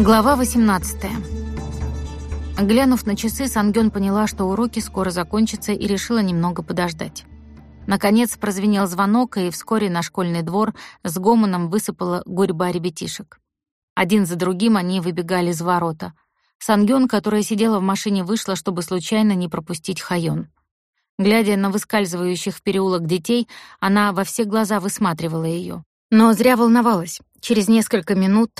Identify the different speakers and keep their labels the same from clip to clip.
Speaker 1: Глава 18. Глянув на часы, Сангён поняла, что уроки скоро закончатся и решила немного подождать. Наконец прозвенел звонок, и вскоре на школьный двор с гомоном высыпала гурьба ребятишек. Один за другим они выбегали из ворота. Сангён, которая сидела в машине, вышла, чтобы случайно не пропустить Хайон. Глядя на выскальзывающих в переулок детей, она во все глаза высматривала её. Но зря волновалась. Через несколько минут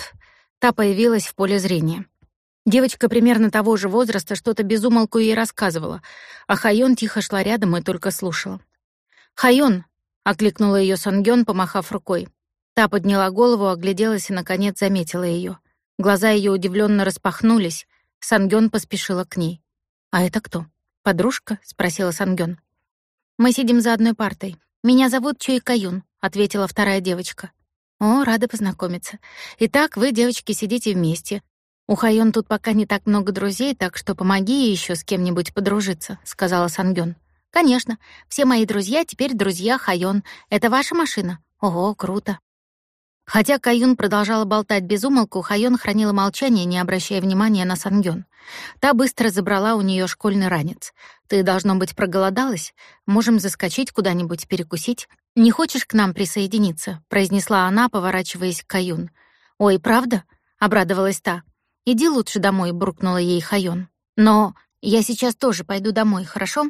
Speaker 1: Та появилась в поле зрения. Девочка примерно того же возраста что-то безумолку ей рассказывала, а Хайон тихо шла рядом и только слушала. «Хайон!» — окликнула ее Сангён, помахав рукой. Та подняла голову, огляделась и, наконец, заметила ее. Глаза ее удивленно распахнулись. Сангён поспешила к ней. «А это кто? Подружка?» — спросила Сангён. «Мы сидим за одной партой. Меня зовут Чуй Каюн», — ответила вторая девочка. «О, рада познакомиться. Итак, вы, девочки, сидите вместе. У Хайон тут пока не так много друзей, так что помоги ей ещё с кем-нибудь подружиться», — сказала Сангён. «Конечно. Все мои друзья теперь друзья Хайон. Это ваша машина? Ого, круто». Хотя Каюн продолжала болтать без умолку, Хайон хранила молчание, не обращая внимания на Сангён. Та быстро забрала у неё школьный ранец. «Ты, должно быть, проголодалась? Можем заскочить куда-нибудь перекусить?» «Не хочешь к нам присоединиться?» — произнесла она, поворачиваясь к Каюн. «Ой, правда?» — обрадовалась та. «Иди лучше домой», — буркнула ей Хайон. «Но я сейчас тоже пойду домой, хорошо?»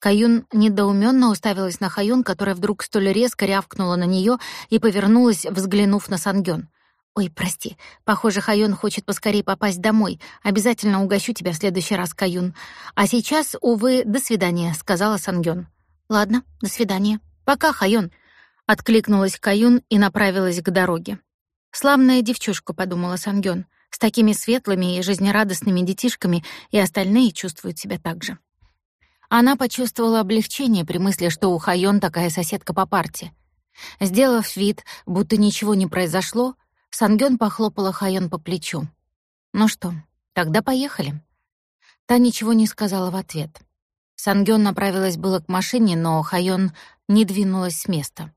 Speaker 1: Каюн недоуменно уставилась на Хаюн, которая вдруг столь резко рявкнула на нее и повернулась, взглянув на Сангён. «Ой, прости. Похоже, Хаюн хочет поскорее попасть домой. Обязательно угощу тебя в следующий раз, Каюн. А сейчас, увы, до свидания», — сказала Сангён. «Ладно, до свидания». «Пока, Хайон», — откликнулась Каюн и направилась к дороге. «Славная девчушка», — подумала Сангён, «с такими светлыми и жизнерадостными детишками, и остальные чувствуют себя так же». Она почувствовала облегчение при мысли, что у Хайон такая соседка по парте. Сделав вид, будто ничего не произошло, Сангён похлопала Хайон по плечу. «Ну что, тогда поехали». Та ничего не сказала в ответ. Сангён направилась было к машине, но Хайон не двинулась с места.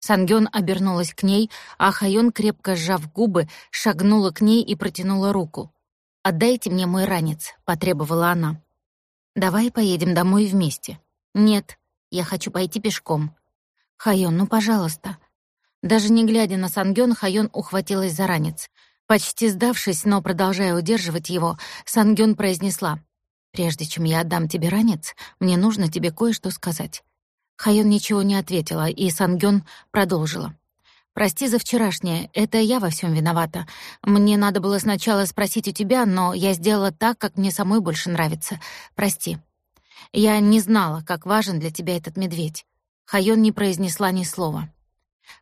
Speaker 1: Сангён обернулась к ней, а Хайон, крепко сжав губы, шагнула к ней и протянула руку. «Отдайте мне мой ранец», — потребовала она. «Давай поедем домой вместе». «Нет, я хочу пойти пешком». «Хайон, ну, пожалуйста». Даже не глядя на Сангён, Хайон ухватилась за ранец. Почти сдавшись, но продолжая удерживать его, Сангён произнесла. «Прежде чем я отдам тебе ранец, мне нужно тебе кое-что сказать». Хайон ничего не ответила, и Сангён продолжила. «Прости за вчерашнее, это я во всем виновата. Мне надо было сначала спросить у тебя, но я сделала так, как мне самой больше нравится. Прости. Я не знала, как важен для тебя этот медведь». Хайон не произнесла ни слова.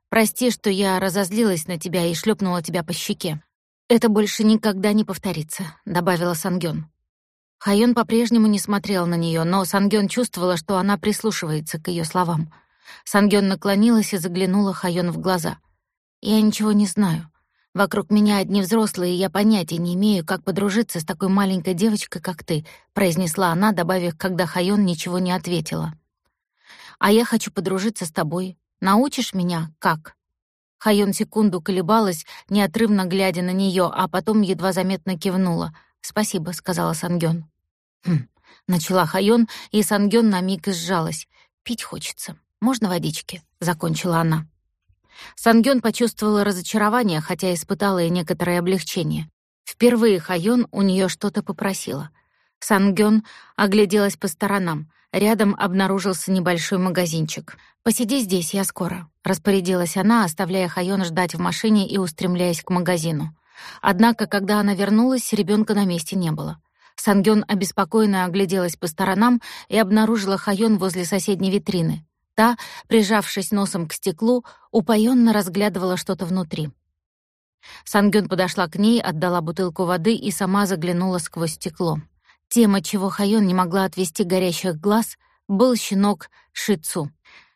Speaker 1: «Прости, что я разозлилась на тебя и шлепнула тебя по щеке. Это больше никогда не повторится», — добавила Сангён. Хайон по-прежнему не смотрел на нее, но Сангён чувствовала, что она прислушивается к ее словам. Сангён наклонилась и заглянула Хайон в глаза. «Я ничего не знаю. Вокруг меня одни взрослые, и я понятия не имею, как подружиться с такой маленькой девочкой, как ты», произнесла она, добавив, когда Хайон ничего не ответила. «А я хочу подружиться с тобой. Научишь меня, как?» Хайон секунду колебалась, неотрывно глядя на нее, а потом едва заметно кивнула. «Спасибо», — сказала Сангён. «Хм», — начала Хайон, и Сангён на миг сжалась. «Пить хочется. Можно водички?» — закончила она. Сангён почувствовала разочарование, хотя испытала и некоторое облегчение. Впервые Хайон у неё что-то попросила. Сангён огляделась по сторонам. Рядом обнаружился небольшой магазинчик. «Посиди здесь, я скоро», — распорядилась она, оставляя Хайон ждать в машине и устремляясь к магазину. Однако, когда она вернулась, ребёнка на месте не было. Сангён обеспокоенно огляделась по сторонам и обнаружила Хайон возле соседней витрины. Та, прижавшись носом к стеклу, упоенно разглядывала что-то внутри. Сангён подошла к ней, отдала бутылку воды и сама заглянула сквозь стекло. Тема, чего Хайон не могла отвести горящих глаз, был щенок Шицу.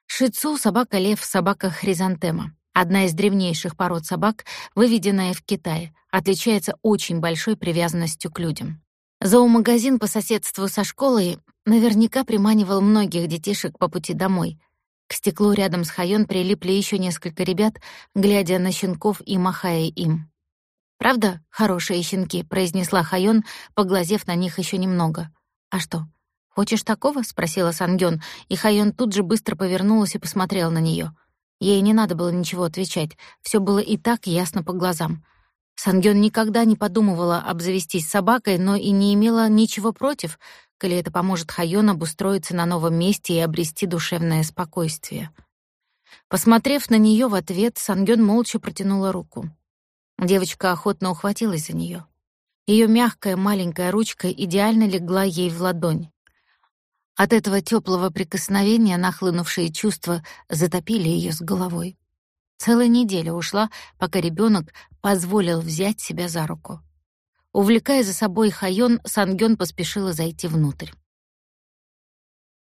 Speaker 1: Шицу — собака-лев, собака-хризантема. Одна из древнейших пород собак, выведенная в Китае, отличается очень большой привязанностью к людям. Зоомагазин по соседству со школой наверняка приманивал многих детишек по пути домой. К стеклу рядом с Хайон прилипли еще несколько ребят, глядя на щенков и махая им. «Правда, хорошие щенки?» — произнесла Хайон, поглазев на них еще немного. «А что, хочешь такого?» — спросила Сангён, и Хайон тут же быстро повернулась и посмотрела на нее. Ей не надо было ничего отвечать, все было и так ясно по глазам. Сангён никогда не подумывала обзавестись собакой, но и не имела ничего против, коли это поможет Хайон обустроиться на новом месте и обрести душевное спокойствие. Посмотрев на нее в ответ, Сангён молча протянула руку. Девочка охотно ухватилась за нее. Ее мягкая маленькая ручка идеально легла ей в ладонь. От этого теплого прикосновения нахлынувшие чувства затопили ее с головой. Целая неделя ушла, пока ребенок позволил взять себя за руку. Увлекая за собой Хайон, Сангён поспешила зайти внутрь.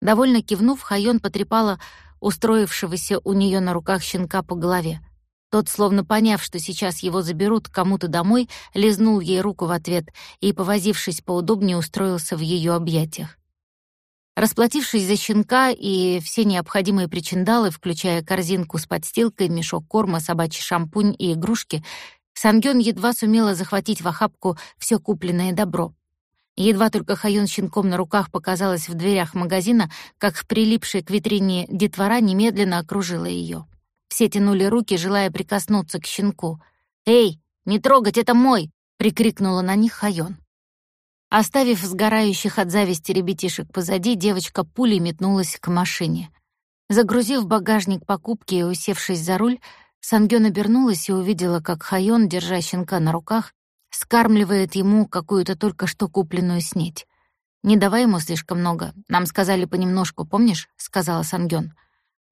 Speaker 1: Довольно кивнув, Хайон потрепала устроившегося у нее на руках щенка по голове. Тот, словно поняв, что сейчас его заберут кому-то домой, лизнул ей руку в ответ и, повозившись поудобнее, устроился в ее объятиях. Расплатившись за щенка и все необходимые причиндалы, включая корзинку с подстилкой, мешок корма, собачий шампунь и игрушки, Сангён едва сумела захватить в охапку все купленное добро. Едва только Хаюн щенком на руках показалась в дверях магазина, как прилипшая к витрине детвора немедленно окружила ее. Все тянули руки, желая прикоснуться к щенку. «Эй, не трогать, это мой!» — прикрикнула на них Хайон. Оставив сгорающих от зависти ребятишек позади, девочка пулей метнулась к машине. Загрузив багажник покупки и усевшись за руль, Сангён обернулась и увидела, как Хайон, держа щенка на руках, скармливает ему какую-то только что купленную снеть. «Не давай ему слишком много. Нам сказали понемножку, помнишь?» — сказала Сангён.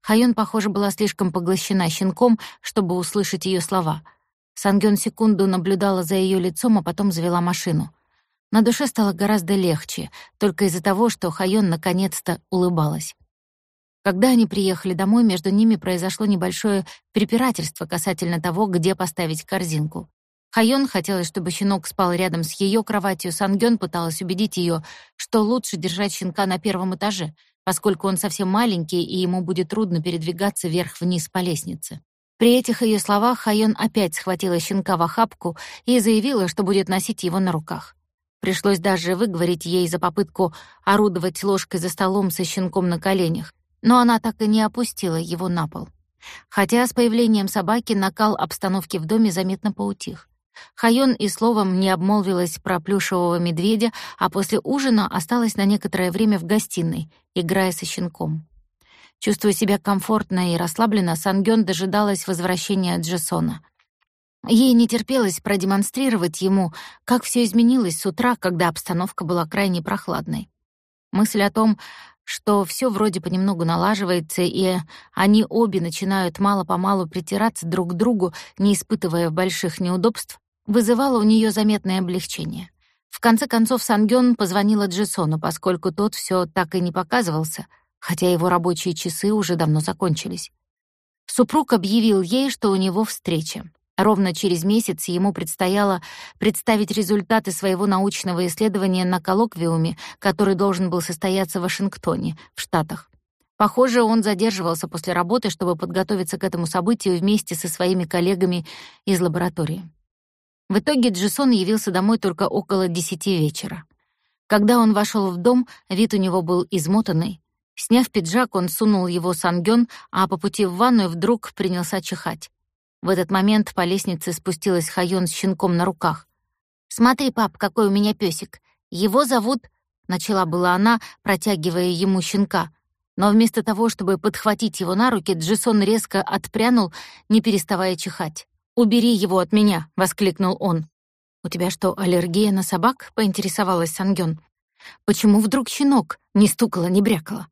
Speaker 1: Хайон, похоже, была слишком поглощена щенком, чтобы услышать ее слова. Сангён секунду наблюдала за ее лицом, а потом завела машину — на душе стало гораздо легче, только из-за того, что Хайон наконец-то улыбалась. Когда они приехали домой, между ними произошло небольшое препирательство касательно того, где поставить корзинку. Хайон хотела, чтобы щенок спал рядом с ее кроватью, Сангён пыталась убедить ее, что лучше держать щенка на первом этаже, поскольку он совсем маленький и ему будет трудно передвигаться вверх-вниз по лестнице. При этих ее словах Хайон опять схватила щенка в охапку и заявила, что будет носить его на руках. Пришлось даже выговорить ей за попытку орудовать ложкой за столом со щенком на коленях, но она так и не опустила его на пол. Хотя с появлением собаки накал обстановки в доме заметно поутих. Хайон и словом не обмолвилась про плюшевого медведя, а после ужина осталась на некоторое время в гостиной, играя со щенком. Чувствуя себя комфортно и расслабленно, Сангён дожидалась возвращения Джессона. Ей не терпелось продемонстрировать ему, как все изменилось с утра, когда обстановка была крайне прохладной. Мысль о том, что все вроде понемногу налаживается, и они обе начинают мало-помалу притираться друг к другу, не испытывая больших неудобств, вызывала у нее заметное облегчение. В конце концов Сангён позвонила Джессону, поскольку тот все так и не показывался, хотя его рабочие часы уже давно закончились. Супруг объявил ей, что у него встреча. Ровно через месяц ему предстояло представить результаты своего научного исследования на коллоквиуме, который должен был состояться в Вашингтоне, в Штатах. Похоже, он задерживался после работы, чтобы подготовиться к этому событию вместе со своими коллегами из лаборатории. В итоге Джессон явился домой только около десяти вечера. Когда он вошел в дом, вид у него был измотанный. Сняв пиджак, он сунул его Сангён, а по пути в ванную вдруг принялся чихать. В этот момент по лестнице спустилась Хайон с щенком на руках. «Смотри, пап, какой у меня песик. Его зовут...» — начала была она, протягивая ему щенка. Но вместо того, чтобы подхватить его на руки, Джисон резко отпрянул, не переставая чихать. «Убери его от меня!» — воскликнул он. «У тебя что, аллергия на собак?» — поинтересовалась Сангён. «Почему вдруг щенок?» — не стукала, не брякала.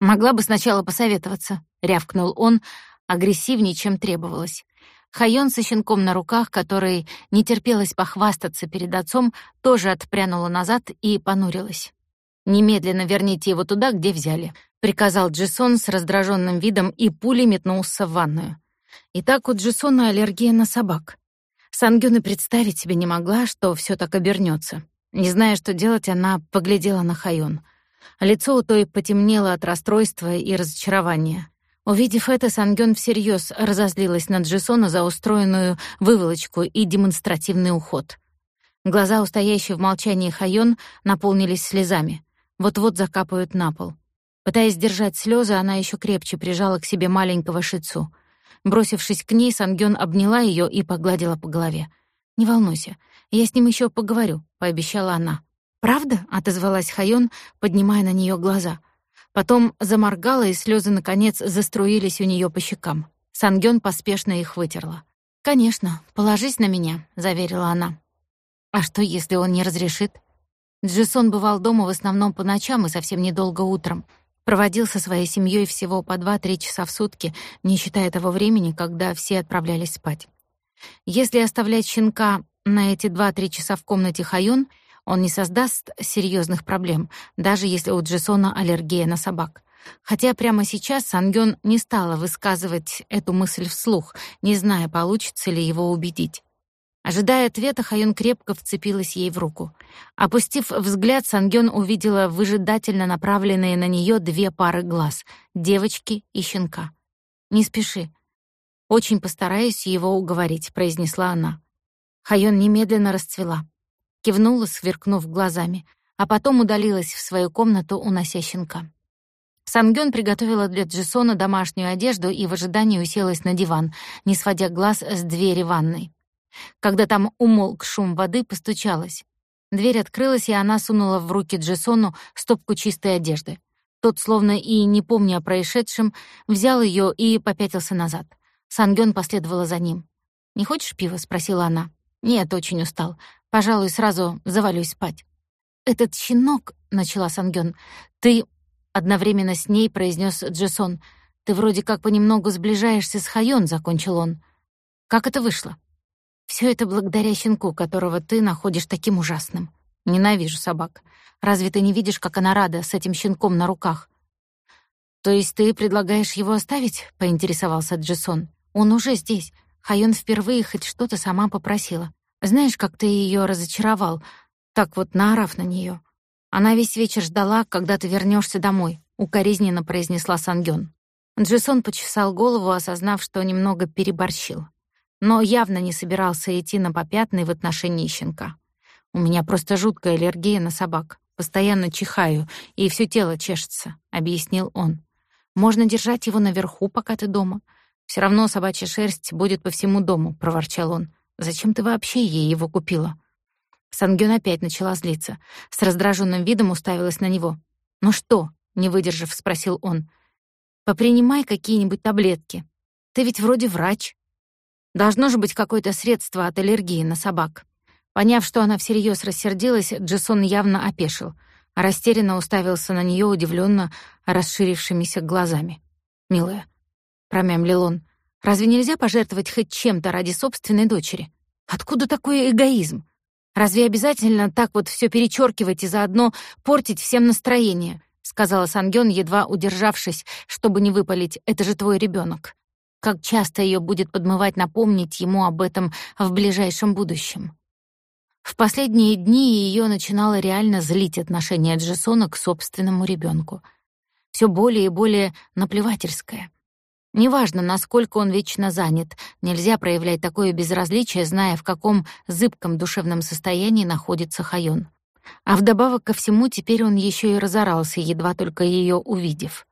Speaker 1: «Могла бы сначала посоветоваться», — рявкнул он, агрессивнее, чем требовалось. Хайон со щенком на руках, который не терпелось похвастаться перед отцом, тоже отпрянула назад и понурилась. «Немедленно верните его туда, где взяли», — приказал Джисон с раздраженным видом и пулей метнулся в ванную. Итак, у Джисона аллергия на собак. Сангюн и представить себе не могла, что все так обернется. Не зная, что делать, она поглядела на Хайон. Лицо у той потемнело от расстройства и разочарования. Увидев это, Сангён всерьез разозлилась на Джисона за устроенную выволочку и демонстративный уход. Глаза у стоящей в молчании Хайон наполнились слезами. Вот-вот закапают на пол. Пытаясь держать слезы, она еще крепче прижала к себе маленького шицу. Бросившись к ней, Сангён обняла ее и погладила по голове. «Не волнуйся, я с ним еще поговорю», — пообещала она. «Правда?» — отозвалась Хайон, поднимая на нее глаза — Потом заморгала, и слезы наконец заструились у нее по щекам. Сангён поспешно их вытерла. «Конечно, положись на меня», — заверила она. «А что, если он не разрешит?» Джисон бывал дома в основном по ночам и совсем недолго утром. Проводил со своей семьей всего по 2-3 часа в сутки, не считая того времени, когда все отправлялись спать. Если оставлять щенка на эти 2-3 часа в комнате Хаюн — он не создаст серьезных проблем, даже если у Джессона аллергия на собак. Хотя прямо сейчас Сангён не стала высказывать эту мысль вслух, не зная, получится ли его убедить. Ожидая ответа, Хаюн крепко вцепилась ей в руку. Опустив взгляд, Сангён увидела выжидательно направленные на неё две пары глаз — девочки и щенка. «Не спеши. Очень постараюсь его уговорить», — произнесла она. Хаюн немедленно расцвела кивнула, сверкнув глазами, а потом удалилась в свою комнату, унося щенка. Сангён приготовила для Джисона домашнюю одежду и в ожидании уселась на диван, не сводя глаз с двери ванной. Когда там умолк шум воды, постучалась. Дверь открылась, и она сунула в руки Джисону стопку чистой одежды. Тот, словно и не помня о происшедшем, взял ее и попятился назад. Сангён последовала за ним. «Не хочешь пива?» — спросила она. «Нет, очень устал. Пожалуй, сразу завалюсь спать. «Этот щенок», — начала Сангён, — «ты...» — одновременно с ней произнес Джесон. «Ты вроде как понемногу сближаешься с Хайон», — закончил он. «Как это вышло?» Все это благодаря щенку, которого ты находишь таким ужасным. Ненавижу собак. Разве ты не видишь, как она рада с этим щенком на руках?» «То есть ты предлагаешь его оставить?» — поинтересовался Джесон. «Он уже здесь. Хайон впервые хоть что-то сама попросила. Знаешь, как ты ее разочаровал, так вот наорав на нее. Она весь вечер ждала, когда ты вернешься домой», — укоризненно произнесла Сангён. Джисон почесал голову, осознав, что немного переборщил. Но явно не собирался идти на попятный в отношении щенка. «У меня просто жуткая аллергия на собак. Постоянно чихаю, и все тело чешется», — объяснил он. «Можно держать его наверху, пока ты дома. Все равно собачья шерсть будет по всему дому», — проворчал он. Зачем ты вообще ей его купила?» Сангён опять начала злиться. С раздраженным видом уставилась на него. «Ну что?» — не выдержав, спросил он. «Попринимай какие-нибудь таблетки. Ты ведь вроде врач. Должно же быть какое-то средство от аллергии на собак». Поняв, что она всерьез рассердилась, Джессон явно опешил, а растерянно уставился на нее удивленно расширившимися глазами. «Милая», — промямлил он, Разве нельзя пожертвовать хоть чем-то ради собственной дочери? Откуда такой эгоизм? Разве обязательно так вот все перечеркивать и заодно портить всем настроение? сказала Сангён, едва удержавшись, чтобы не выпалить: "Это же твой ребенок. Как часто ее будет подмывать напомнить ему об этом в ближайшем будущем?" В последние дни ее начинало реально злить отношение Джессона к собственному ребенку. Все более и более наплевательское. Неважно, насколько он вечно занят, нельзя проявлять такое безразличие, зная, в каком зыбком душевном состоянии находится Хайон. А вдобавок ко всему, теперь он еще и разорался, едва только ее увидев.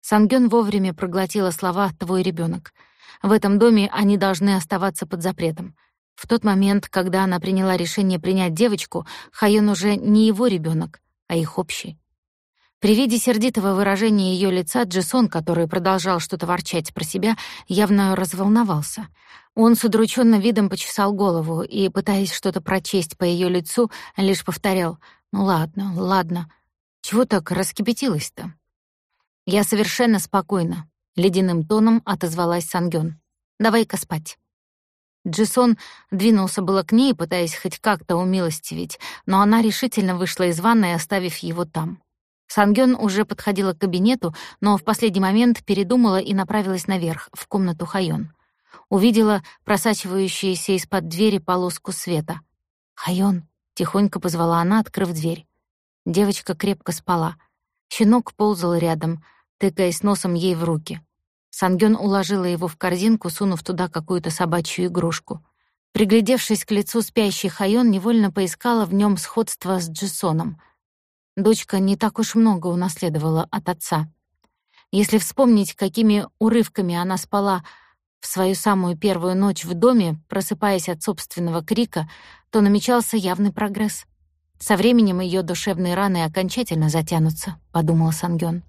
Speaker 1: Сангён вовремя проглотила слова «твой ребенок. В этом доме они должны оставаться под запретом. В тот момент, когда она приняла решение принять девочку, Хайон уже не его ребенок, а их общий. При виде сердитого выражения ее лица Джессон, который продолжал что-то ворчать про себя, явно разволновался. Он с удрученным видом почесал голову и, пытаясь что-то прочесть по ее лицу, лишь повторял «Ну ладно, ладно. Чего так раскипятилась-то?» «Я совершенно спокойна», — ледяным тоном отозвалась Сангён. «Давай-ка спать». Джессон двинулся было к ней, пытаясь хоть как-то умилостивить, но она решительно вышла из ванной, оставив его там. Сангён уже подходила к кабинету, но в последний момент передумала и направилась наверх, в комнату Хайон. Увидела просачивающуюся из-под двери полоску света. «Хайон», — тихонько позвала она, открыв дверь. Девочка крепко спала. Щенок ползал рядом, тыкаясь носом ей в руки. Сангён уложила его в корзинку, сунув туда какую-то собачью игрушку. Приглядевшись к лицу спящей Хайон, невольно поискала в нем сходство с Джисоном. Дочка не так уж много унаследовала от отца. Если вспомнить, какими урывками она спала в свою самую первую ночь в доме, просыпаясь от собственного крика, то намечался явный прогресс. Со временем ее душевные раны окончательно затянутся, подумала Сангён.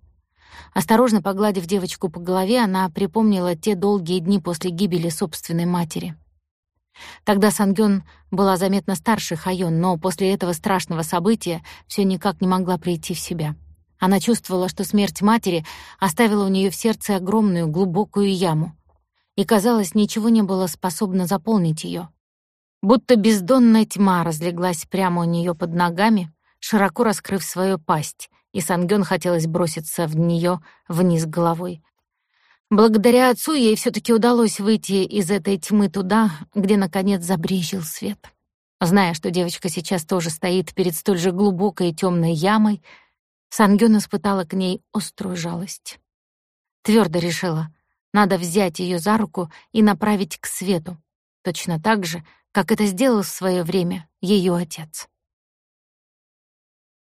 Speaker 1: Осторожно погладив девочку по голове, она припомнила те долгие дни после гибели собственной матери. Тогда Сангён была заметно старше Хайон, но после этого страшного события все никак не могла прийти в себя. Она чувствовала, что смерть матери оставила у нее в сердце огромную глубокую яму, и казалось, ничего не было способно заполнить ее. Будто бездонная тьма разлеглась прямо у нее под ногами, широко раскрыв свою пасть, и Сангён хотелось броситься в нее вниз головой. Благодаря отцу ей все таки удалось выйти из этой тьмы туда, где наконец забрезжил свет. Зная, что девочка сейчас тоже стоит перед столь же глубокой и темной ямой, Сангён испытала к ней острую жалость. Твердо решила, надо взять ее за руку и направить к свету, точно так же, как это сделал в свое время ее отец.